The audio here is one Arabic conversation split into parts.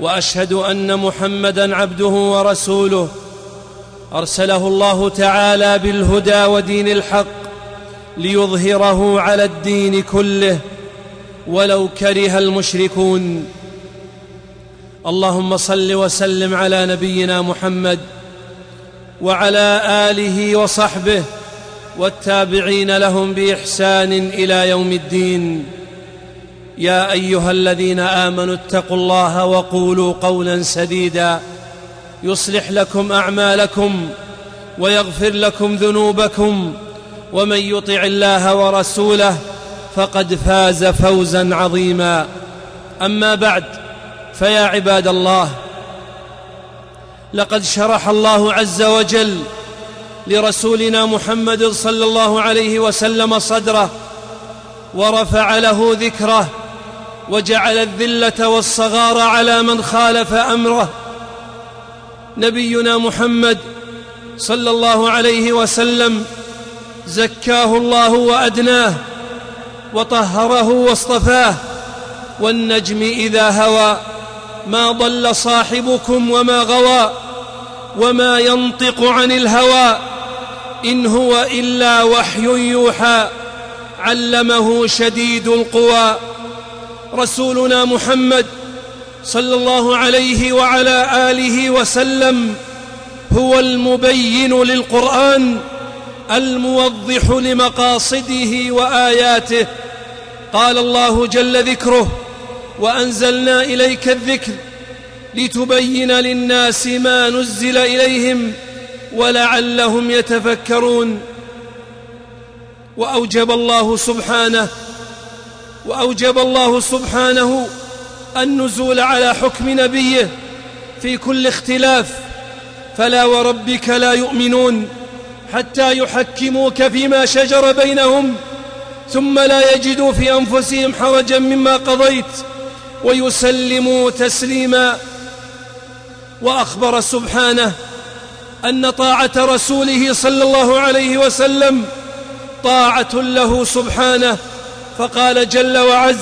وأشهد أن محمدا عبده ورسوله. أرسله الله تعالى بالهدى ودين الحق ليظهره على الدين كله ولو كره المشركون. اللهم صل وسلم على نبينا محمد وعلى آله وصحبه والتابعين لهم بإحسان إلى يوم الدين. يا أيها الذين آمنوا اتقوا الله وقولوا قولا سديدا يصلح لكم أعمالكم ويغفر لكم ذنوبكم ومن يطع الله ورسوله فقد فاز فوزا عظيما أما بعد فيا عباد الله لقد شرح الله عز وجل لرسولنا محمد صلى الله عليه وسلم صدره ورفع له ذكره وجعل الذلة والصغار على من خالف أمره. نبينا محمد صلى الله عليه وسلم زكاه الله وأدناه وطهره واصطفاه. والنجم إذا هوى ما ضل صاحبكم وما غوى وما ينطق عن الهوى إن هو إلا وحي يوحى علمه شديد القوى. رسولنا محمد صلى الله عليه وعلى آله وسلم هو المبين للقرآن الموضح لمقاصده وآياته. قال الله جل ذكره وأنزلنا إليك الذكر لتبين للناس ما نزل إليهم ولعلهم يتفكرون. وأوجب الله سبحانه وأوجب الله سبحانه النزول على حكم نبيه في كل اختلاف. فلا وربك لا يؤمنون حتى يحكموك فيما شجر بينهم ثم لا يجدوا في أنفسهم حرجا مما قضيت ويسلموا تسليما. وأخبر سبحانه أن طاعة رسوله صلى الله عليه وسلم طاعة له سبحانه فقال جل وعز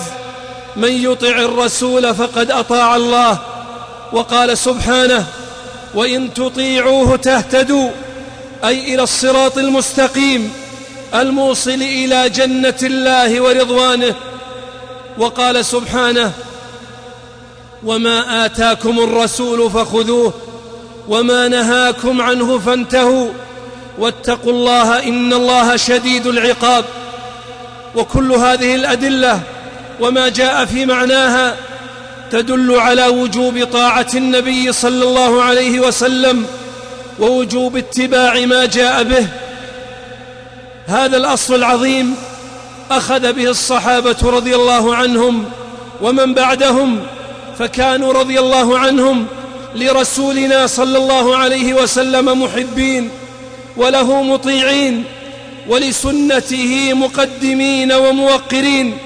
من يطع الرسول فقد أطاع الله وقال سبحانه وإن تطيعوه تهتدوا أي إلى الصراط المستقيم الموصل إلى جنة الله ورضوانه. وقال سبحانه وما آتاكم الرسول فخذوه وما نهاكم عنه فانتهوا. واتقوا الله إن الله شديد العقاب وكل هذه الأدلة وما جاء في معناها تدل على وجوب طاعة النبي صلى الله عليه وسلم ووجوب اتباع ما جاء به. هذا الأصل العظيم أخذ به الصحابة رضي الله عنهم ومن بعدهم فكانوا رضي الله عنهم لرسولنا صلى الله عليه وسلم محبين وله مطيعين. ولسنته مقدمين وموقرين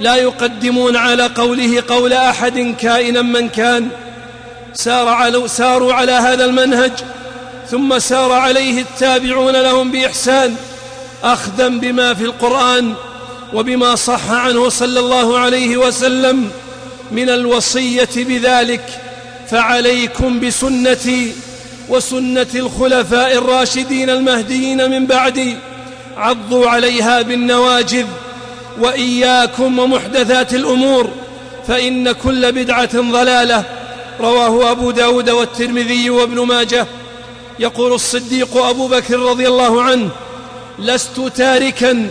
لا يقدمون على قوله قول أحد كائنا من كان. سار على ساروا على هذا المنهج ثم سار عليه التابعون لهم بإحسان اخذا بما في القرآن وبما صح عنه صلى الله عليه وسلم من الوصية بذلك. فعليكم بسنتي وسنة الخلفاء الراشدين المهديين من بعدي. عضوا عليها بالنواجذ وإياكم ومحدثات الأمور فإن كل بدعة ضلالة. رواه أبو داود والترمذي وابن ماجه. يقول الصديق أبو بكر رضي الله عنه لست تاركا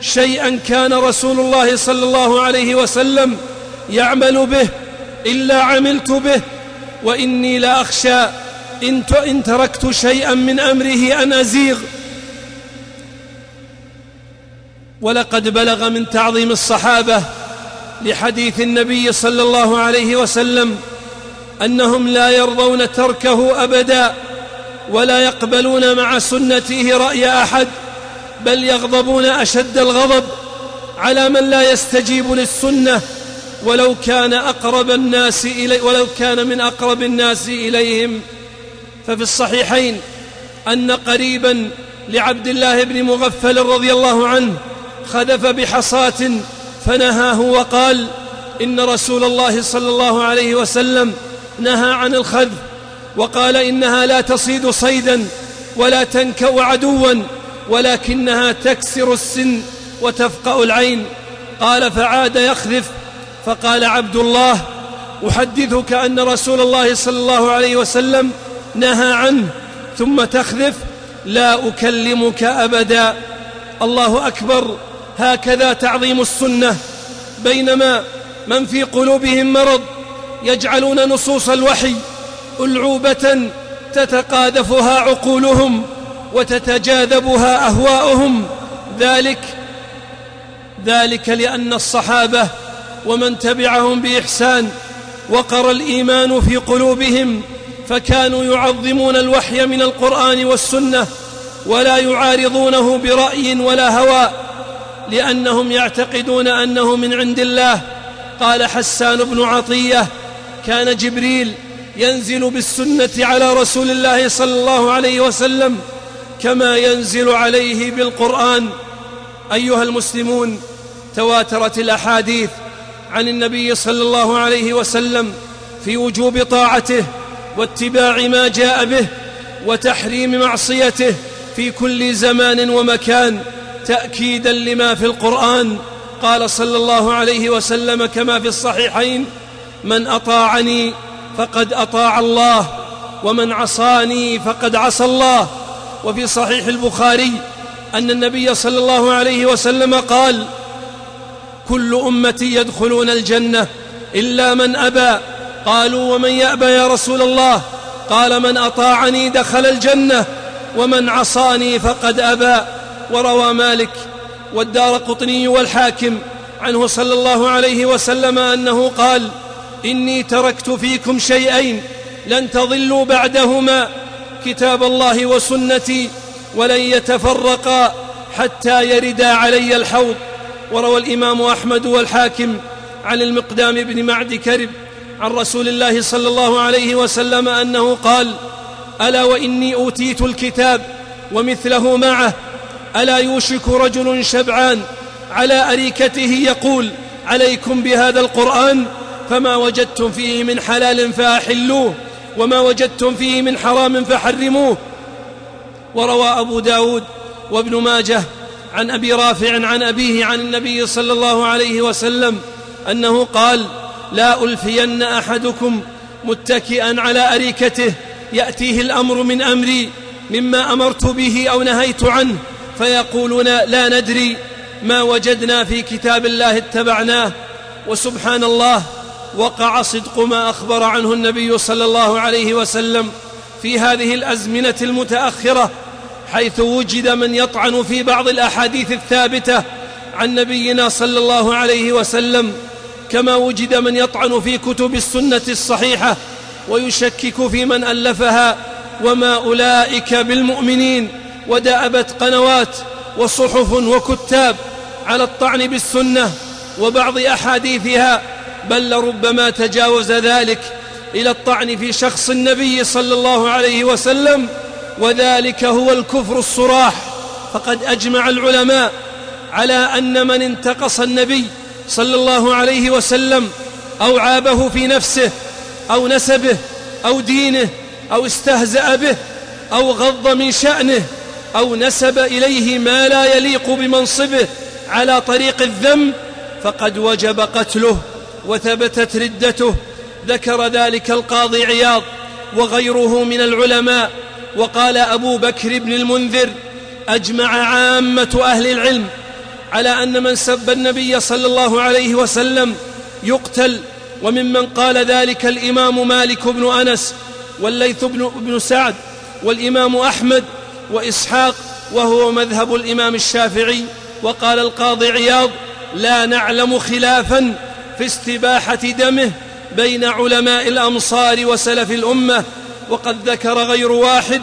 شيئا كان رسول الله صلى الله عليه وسلم يعمل به إلا عملت به وإني لاخشى إن تركت شيئا من أمره أن أزيغ. ولقد بلغ من تعظيم الصحابة لحديث النبي صلى الله عليه وسلم أنهم لا يرضون تركه أبدا ولا يقبلون مع سنته رأي أحد بل يغضبون أشد الغضب على من لا يستجيب للسنة. ولو كان أقرب الناس الي ولو كان من أقرب الناس إليهم. ففي الصحيحين أن قريبا لعبد الله بن مغفل رضي الله عنه خذف بحصاة فنهاه وقال إن رسول الله صلى الله عليه وسلم نهى عن الخذف وقال إنها لا تصيد صيدا ولا تنكا عدوا ولكنها تكسر السن وتفقأ العين. قال فعاد يخذف فقال عبد الله أحدثك أن رسول الله صلى الله عليه وسلم نهى عنه ثم تخذف لا أكلمك أبدا. الله أكبر. هكذا تعظيم السنة. بينما من في قلوبهم مرض يجعلون نصوص الوحي ألعوبة تتقاذفها عقولهم وتتجاذبها أهواؤهم. ذلك ذلك لأن الصحابة ومن تبعهم بإحسان وقر الإيمان في قلوبهم فكانوا يعظمون الوحي من القرآن والسنة ولا يعارضونه برأي ولا هوى. لأنهم يعتقدون أنه من عند الله. قال حسان بن عطية كان جبريل ينزل بالسنة على رسول الله صلى الله عليه وسلم كما ينزل عليه بالقرآن. أيها المسلمون تواترت الأحاديث عن النبي صلى الله عليه وسلم في وجوب طاعته واتباع ما جاء به وتحريم معصيته في كل زمان ومكان. تأكيدا لما في القرآن. قال صلى الله عليه وسلم كما في الصحيحين من أطاعني فقد أطاع الله ومن عصاني فقد عصى الله. وفي صحيح البخاري أن النبي صلى الله عليه وسلم قال كل أمتي يدخلون الجنة إلا من أبى. قالوا ومن يأبى يا رسول الله؟ قال من أطاعني دخل الجنة ومن عصاني فقد أبى. وروى مالك والدار قطني والحاكم عنه صلى الله عليه وسلم أنه قال إني تركت فيكم شيئين لن تضلوا بعدهما كتاب الله وسنتي ولن يتفرقا حتى يردا علي الحوض. وروى الإمام أحمد والحاكم عن المقدام بن معد كرب عن رسول الله صلى الله عليه وسلم أنه قال ألا وإني أوتيت الكتاب ومثله معه ألا يوشك رجل شبعان على أريكته يقول عليكم بهذا القرآن فما وجدتم فيه من حلال فأحلوه وما وجدتم فيه من حرام فحرموه. وروى أبو داود وابن ماجه عن أبي رافع عن أبيه عن النبي صلى الله عليه وسلم أنه قال لا ألفين أحدكم متكئا على أريكته يأتيه الأمر من أمري مما أمرت به أو نهيت عنه. فيقولون لا ندري ما وجدنا في كتاب الله اتبعناه وسبحان الله وقع صدق ما أخبر عنه النبي صلى الله عليه وسلم في هذه الأزمنة المتأخرة حيث وجد من يطعن في بعض الأحاديث الثابتة عن نبينا صلى الله عليه وسلم كما وجد من يطعن في كتب السنة الصحيحة ويشكك في من ألفها وما أولئك بالمؤمنين. ودأبت قنوات وصحف وكتاب على الطعن بالسنة وبعض أحاديثها بل لربما تجاوز ذلك إلى الطعن في شخص النبي صلى الله عليه وسلم وذلك هو الكفر الصراح. فقد أجمع العلماء على أن من انتقص النبي صلى الله عليه وسلم أو عابه في نفسه أو نسبه أو دينه أو استهزأ به أو غض من شأنه أو نسب إليه ما لا يليق بمنصبه على طريق الذم فقد وجب قتله وثبتت ردته. ذكر ذلك القاضي عياض وغيره من العلماء. وقال أبو بكر بن المنذر أجمع عامة أهل العلم على أن من سب النبي صلى الله عليه وسلم يقتل. وممن قال ذلك الإمام مالك بن أنس والليث بن, سعد والإمام أحمد وإسحاق وهو مذهب الإمام الشافعي وقال القاضي عياض لا نعلم خلافا في استباحة دمه بين علماء الأمصار وسلف الأمة وقد ذكر غير واحد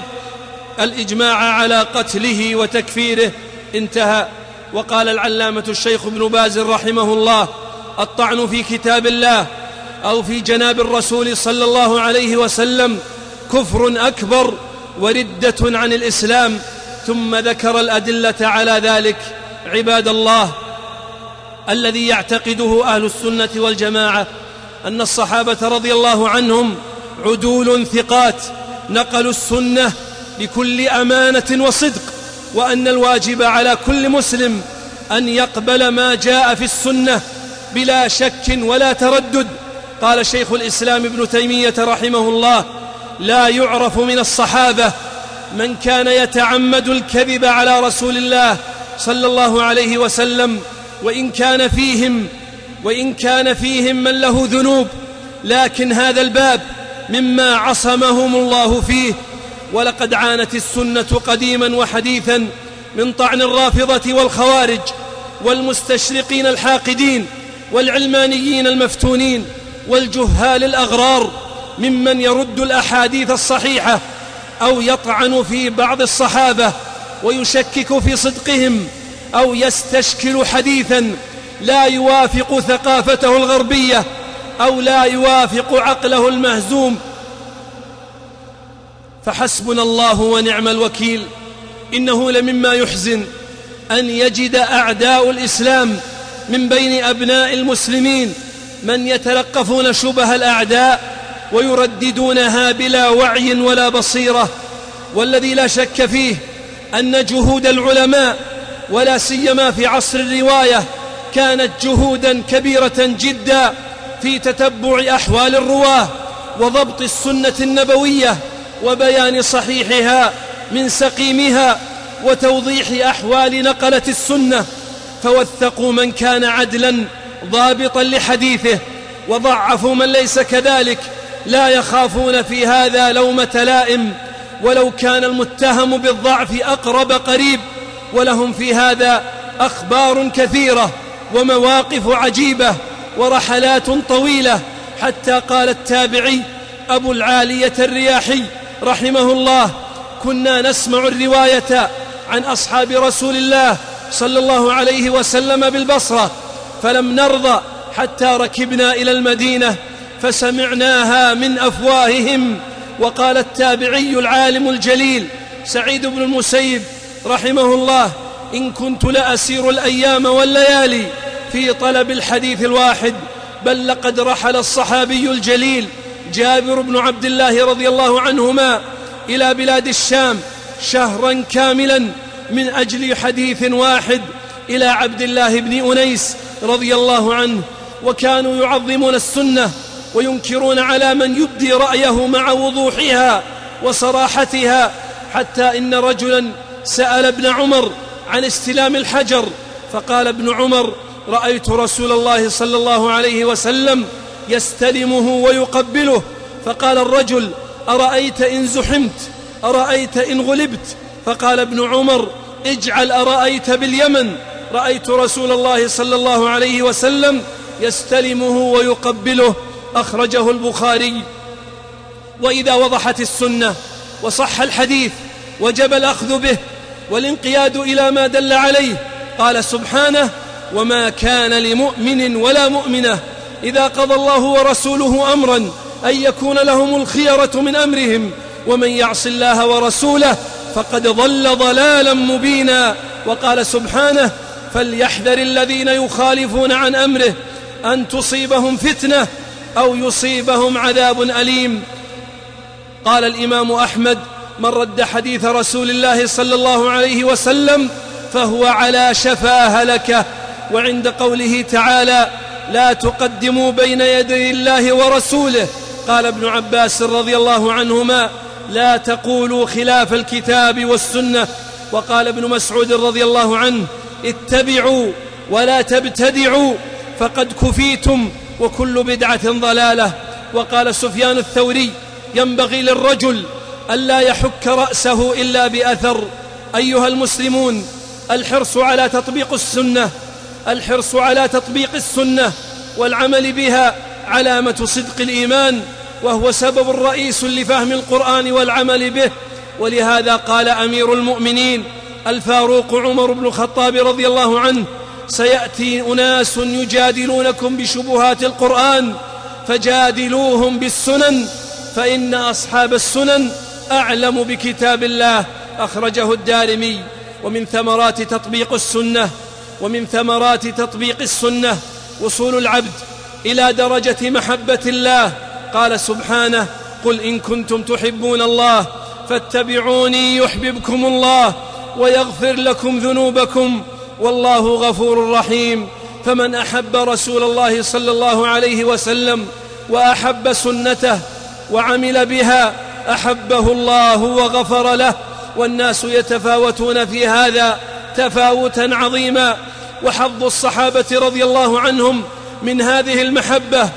الإجماع على قتله وتكفيره. انتهى. وقال العلامة الشيخ ابن باز رحمه الله الطعن في كتاب الله أو في جناب الرسول صلى الله عليه وسلم كفر أكبر وردة عن الإسلام ثم ذكر الأدلة على ذلك. عباد الله الذي يعتقده أهل السنة والجماعة أن الصحابة رضي الله عنهم عدول ثقات نقلوا السنة بكل أمانة وصدق وأن الواجب على كل مسلم أن يقبل ما جاء في السنة بلا شك ولا تردد. قال شيخ الإسلام ابن تيمية رحمه الله لا يعرف من الصحابة من كان يتعمد الكذب على رسول الله صلى الله عليه وسلم وإن كان فيهم وإن كان فيهم من له ذنوب. لكن هذا الباب مما عصمهم الله فيه. ولقد عانت السنة قديما وحديثا من طعن الرافضة والخوارج والمستشرقين الحاقدين والعلمانيين المفتونين والجهال الأغرار. ممن يرد الأحاديث الصحيحة أو يطعن في بعض الصحابة ويشكك في صدقهم أو يستشكل حديثا لا يوافق ثقافته الغربية أو لا يوافق عقله المهزوم. فحسبنا الله ونعم الوكيل. إنه لمما يحزن أن يجد أعداء الإسلام من بين أبناء المسلمين من يتلقفون شبه الأعداء ويرددونها بلا وعي ولا بصيرة. والذي لا شك فيه أن جهود العلماء ولا سيما في عصر الرواية كانت جهودا كبيرة جدا في تتبع أحوال الرواة وضبط السنة النبوية وبيان صحيحها من سقيمها وتوضيح أحوال نقلة السنة. فوثقوا من كان عدلا ضابطا لحديثه وضعفوا من ليس كذلك. لا يخافون في هذا لومة لائم ولو كان المتهم بالضعف أقرب قريب ولهم في هذا أخبار كثيرة ومواقف عجيبة ورحلات طويلة حتى قال التابعي أبو العالية الرياحي رحمه الله كنا نسمع الرواية عن أصحاب رسول الله صلى الله عليه وسلم بالبصرة فلم نرضى حتى ركبنا إلى المدينة فسمعناها من أفواههم. وقال التابعي العالم الجليل سعيد بن المسيب رحمه الله إن كنت لأسير الأيام والليالي في طلب الحديث الواحد بل لقد رحل الصحابي الجليل جابر بن عبد الله رضي الله عنهما إلى بلاد الشام شهرا كاملا من أجل حديث واحد إلى عبد الله بن أنيس رضي الله عنه وكانوا يعظمون السنة وينكرون على من يبدي رأيه مع وضوحها وصراحتها حتى إن رجلا سأل ابن عمر عن استلام الحجر فقال ابن عمر رأيت رسول الله صلى الله عليه وسلم يستلمه ويقبله فقال الرجل أرأيت إن زحمت؟ أرأيت إن غلبت؟ فقال ابن عمر اجعل أرأيت باليمن. رأيت رسول الله صلى الله عليه وسلم يستلمه ويقبله. أخرجه البخاري. وإذا وضحت السنة وصح الحديث وجب الأخذ به والانقياد إلى ما دل عليه قال سبحانه وما كان لمؤمن ولا مؤمنة إذا قضى الله ورسوله امرا أن يكون لهم الخيرة من أمرهم ومن يعص الله ورسوله فقد ضل ضلالا مبينا وقال سبحانه فليحذر الذين يخالفون عن أمره أن تصيبهم فتنة أو يصيبهم عذاب أليم. قال الإمام أحمد من رد حديث رسول الله صلى الله عليه وسلم فهو على شفا هلكة. وعند قوله تعالى لا تقدموا بين يدي الله ورسوله. قال ابن عباس رضي الله عنهما لا تقولوا خلاف الكتاب والسنة. وقال ابن مسعود رضي الله عنه اتبعوا ولا تبتدعوا فقد كفيتم وكل بدعة ضلالة. وقال سفيان الثوري ينبغي للرجل ألا يحك رأسه إلا بأثر. أيها المسلمون الحرص على تطبيق السنة الحرص على تطبيق السنة والعمل بها علامة صدق الإيمان وهو سبب رئيس لفهم القرآن والعمل به. ولهذا قال أمير المؤمنين الفاروق عمر بن الخطاب رضي الله عنه سيأتي أناس يجادلونكم بشبهات القرآن فجادلوهم بالسنن فإن أصحاب السنن أعلم بكتاب الله أخرجه الدارمي. ومن ثمرات تطبيق السنة ومن ثمرات تطبيق السنة وصول العبد إلى درجة محبة الله. قال سبحانه قل إن كنتم تحبون الله فاتبعوني يحببكم الله ويغفر لكم ذنوبكم والله غفور رحيم. فمن أحب رسول الله صلى الله عليه وسلم وأحب سنته وعمل بها أحبه الله وغفر له والناس يتفاوتون في هذا تفاوتا عظيما. وحظ الصحابة رضي الله عنهم من هذه المحبة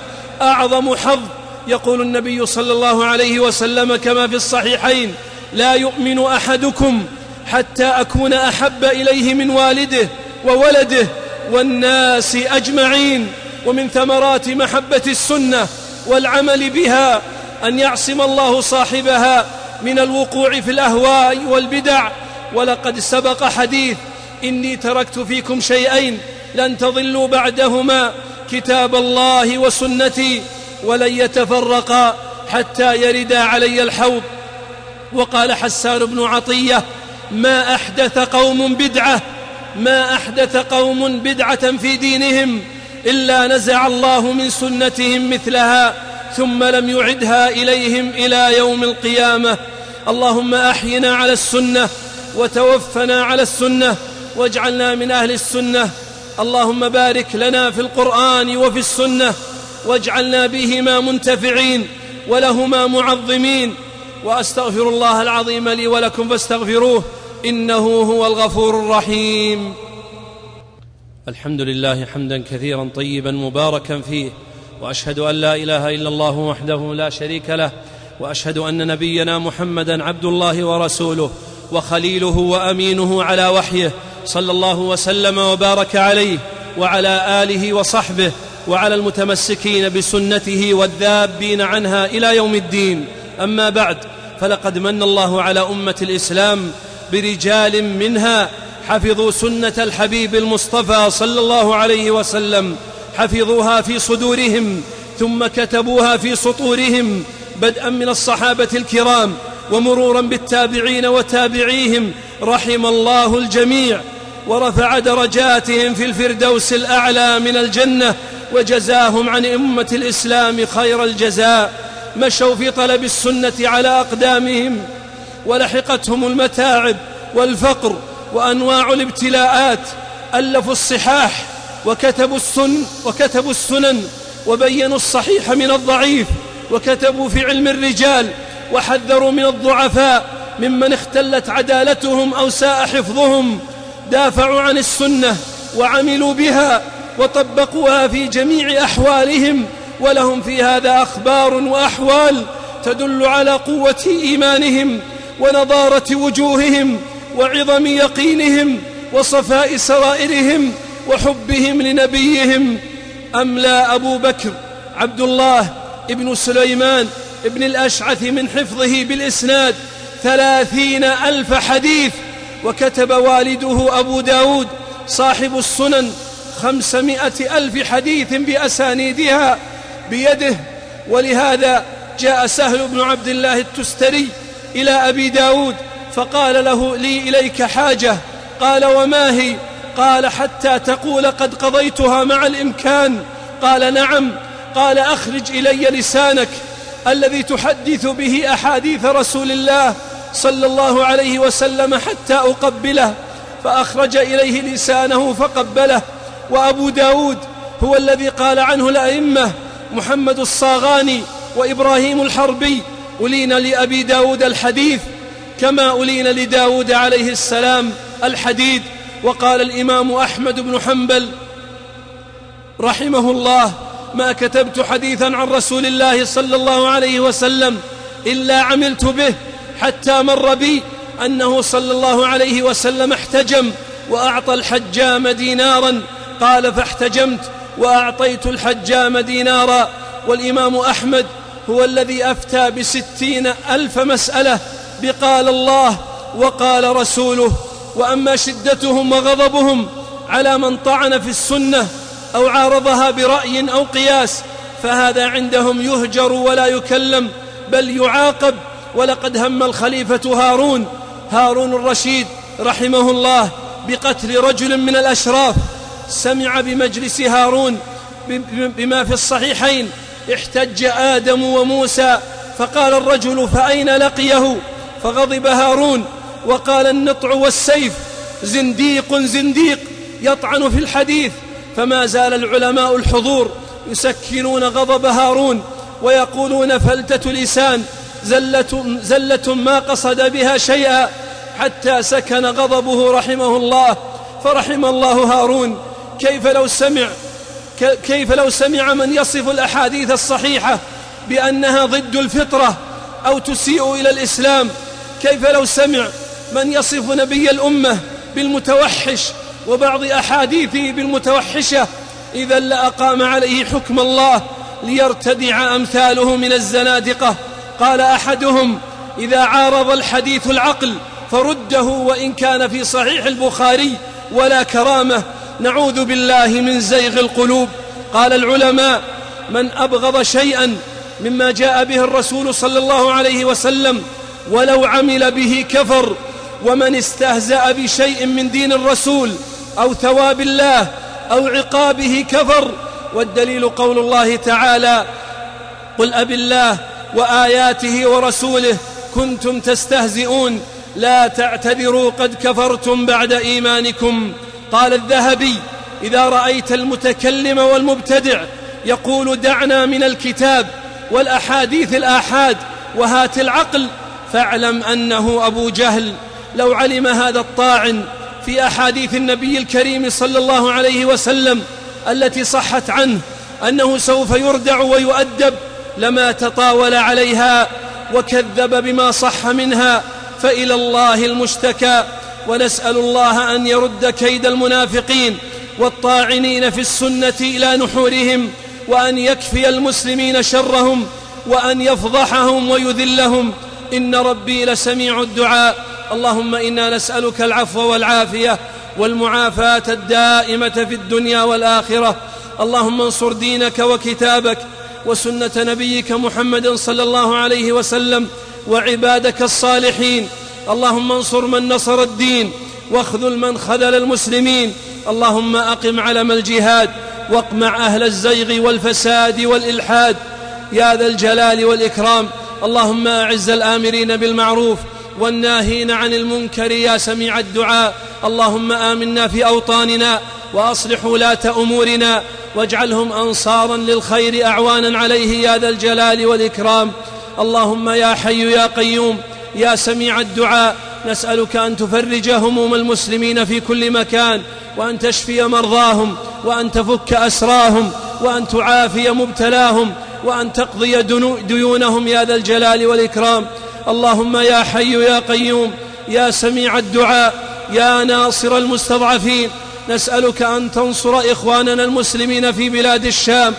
أعظم حظ يقول النبي صلى الله عليه وسلم كما في الصحيحين لا يؤمن أحدكم حتى أكون أحب إليه من والده وولده والناس أجمعين ومن ثمرات محبة السنة والعمل بها أن يعصم الله صاحبها من الوقوع في الأهواء والبدع. ولقد سبق حديث إني تركت فيكم شيئين لن تضلوا بعدهما كتاب الله وسنتي ولن يتفرقا حتى يردا علي الحوض. وقال حسان بن عطية ما أحدث قوم بدعة ما أحدث قوم بدعة في دينهم إلا نزع الله من سنتهم مثلها ثم لم يعدها إليهم إلى يوم القيامة. اللهم أحينا على السنة وتوفنا على السنة واجعلنا من أهل السنة. اللهم بارك لنا في القرآن وفي السنة واجعلنا بهما منتفعين ولهما معظمين. وأستغفر الله العظيم لي ولكم فاستغفروه إنه هو الغفور الرحيم. الحمد لله حمدا كثيرا طيبا مباركا فيه وأشهد أن لا إله إلا الله وحده لا شريك له وأشهد أن نبينا محمدا عبد الله ورسوله وخليله وأمينه على وحيه صلى الله وسلم وبارك عليه وعلى آله وصحبه وعلى المتمسكين بسنته والذابين عنها إلى يوم الدين. أما بعد فلقد من الله على أمة الإسلام برجال منها حفظوا سنة الحبيب المصطفى صلى الله عليه وسلم. حفظوها في صدورهم ثم كتبوها في سطورهم بدءا من الصحابة الكرام ومرورا بالتابعين وتابعيهم. رحم الله الجميع ورفع درجاتهم في الفردوس الأعلى من الجنة وجزاهم عن أمة الإسلام خير الجزاء. مشوا في طلب السنة على أقدامهم ولحقتهم المتاعب والفقر وأنواع الابتلاءات ألفوا الصحاح وكتبوا السن وكتبوا السنن وبينوا الصحيح من الضعيف وكتبوا في علم الرجال وحذروا من الضعفاء ممن اختلت عدالتهم أو ساء حفظهم دافعوا عن السنة وعملوا بها وطبقوها في جميع أحوالهم ولهم في هذا أخبار وأحوال تدل على قوة إيمانهم ونضارة وجوههم وعظم يقينهم وصفاء سرائرهم وحبهم لنبيهم. املى أبو بكر عبد الله ابن سليمان ابن الأشعث من حفظه بالإسناد ثلاثين ألف حديث وكتب والده أبو داود صاحب السنن خمسمائة ألف حديث بأسانيدها بيده. ولهذا جاء سهل بن عبد الله التستري إلى أبي داود فقال له لي إليك حاجة. قال وما هي؟ قال حتى تقول قد قضيتها مع الإمكان. قال نعم. قال أخرج إلي لسانك. الذي تحدث به أحاديث رسول الله صلى الله عليه وسلم حتى أقبله فأخرج إليه لسانه فقبله. وأبو داود هو الذي قال عنه الأئمة محمد الصاغاني وإبراهيم الحربي ألين لأبي داود الحديث كما ألين لداود عليه السلام الحديد وقال الإمام أحمد بن حنبل رحمه الله ما كتبت حديثا عن رسول الله صلى الله عليه وسلم إلا عملت به حتى مر بي أنه صلى الله عليه وسلم احتجم وأعطى الحجام دينارا. قال فاحتجمت وأعطيت الحجام دينارا. والإمام أحمد هو الذي أفتى بستين ألف مسألة بقال الله وقال رسوله وأما شدتهم وغضبهم على من طعن في السنة أو عارضها برأي أو قياس فهذا عندهم يهجر ولا يكلم بل يعاقب ولقد هم الخليفة هارون هارون الرشيد رحمه الله بقتل رجل من الأشراف سمع بمجلس هارون بما في الصحيحين احتج آدم وموسى فقال الرجل فأين لقيه؟ فغضب هارون وقال النطع والسيف زنديق زنديق يطعن في الحديث فما زال العلماء الحضور يسكنون غضب هارون ويقولون فلتة لسان زلة, زلة ما قصد بها شيئا حتى سكن غضبه رحمه الله فرحم الله هارون كيف لو سمع كيف لو سمع من يصف الأحاديث الصحيحة بأنها ضد الفطرة أو تسيء إلى الإسلام؟ كيف لو سمع من يصف نبي الأمة بالمتوحش وبعض أحاديثه بالمتوحشة؟ إذا لأقام عليه حكم الله ليرتدع أمثاله من الزنادقة. قال أحدهم إذا عارض الحديث العقل فرده وإن كان في صحيح البخاري ولا كرامة نعوذ بالله من زيغ القلوب. قال العلماء من أبغض شيئا مما جاء به الرسول صلى الله عليه وسلم ولو عمل به كفر ومن استهزأ بشيء من دين الرسول أو ثواب الله أو عقابه كفر والدليل قول الله تعالى قل أب الله وآياته ورسوله كنتم تستهزئون لا تعتذروا قد كفرتم بعد إيمانكم. قال الذهبي إذا رأيت المتكلم والمبتدع يقول دعنا من الكتاب والأحاديث الآحاد وهات العقل فاعلم أنه أبو جهل. لو علم هذا الطاعن في أحاديث النبي الكريم صلى الله عليه وسلم التي صحت عنه أنه سوف يردع ويؤدب لما تطاول عليها وكذب بما صح منها فإلى الله المشتكى. ونسأل الله أن يرد كيد المنافقين والطاعنين في السنة إلى نحورهم وأن يكفي المسلمين شرهم وأن يفضحهم ويذلهم. إن ربي لسميع الدعاء. اللهم إنا نسألك العفو والعافية والمعافاة الدائمة في الدنيا والآخرة. اللهم انصر دينك وكتابك وسنة نبيك محمد صلى الله عليه وسلم وعبادك الصالحين. اللهم انصر من نصر الدين واخذل من خذل المسلمين اللهم أقم علم الجهاد واقمع أهل الزيغ والفساد والإلحاد يا ذا الجلال والإكرام اللهم أعز الآمرين بالمعروف والناهين عن المنكر يا سميع الدعاء اللهم آمنا في أوطاننا وأصلح ولاة أمورنا واجعلهم أنصارا للخير أعوانا عليه يا ذا الجلال والإكرام اللهم يا حي يا قيوم يا سميع الدعاء نسألك أن تفرج هموم المسلمين في كل مكان وأن تشفي مرضاهم وأن تفك أسراهم وأن تعافي مبتلاهم وأن تقضي ديونهم يا ذا الجلال والإكرام. اللهم يا حي يا قيوم يا سميع الدعاء يا ناصر المستضعفين نسألك أن تنصر إخواننا المسلمين في بلاد الشام.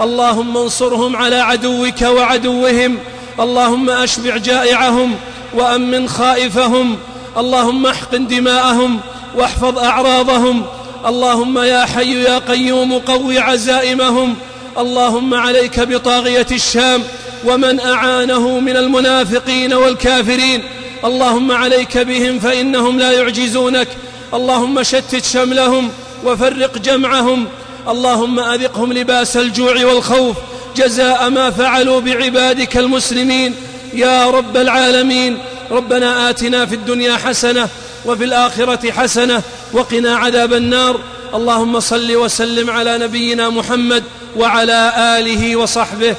اللهم انصرهم على عدوك وعدوهم. اللهم أشبع جائعهم. وأمن خائفهم. اللهم احقن دماءهم واحفظ أعراضهم. اللهم يا حي يا قيوم قو عزائمهم. اللهم عليك بطاغية الشام ومن أعانه من المنافقين والكافرين. اللهم عليك بهم فإنهم لا يعجزونك. اللهم شتت شملهم وفرق جمعهم. اللهم أذقهم لباس الجوع والخوف. جزاء ما فعلوا بعبادك المسلمين. يا رب العالمين ربنا آتنا في الدنيا حسنة وفي الآخرة حسنة وقنا عذاب النار. اللهم صل وسلم على نبينا محمد وعلى آله وصحبه.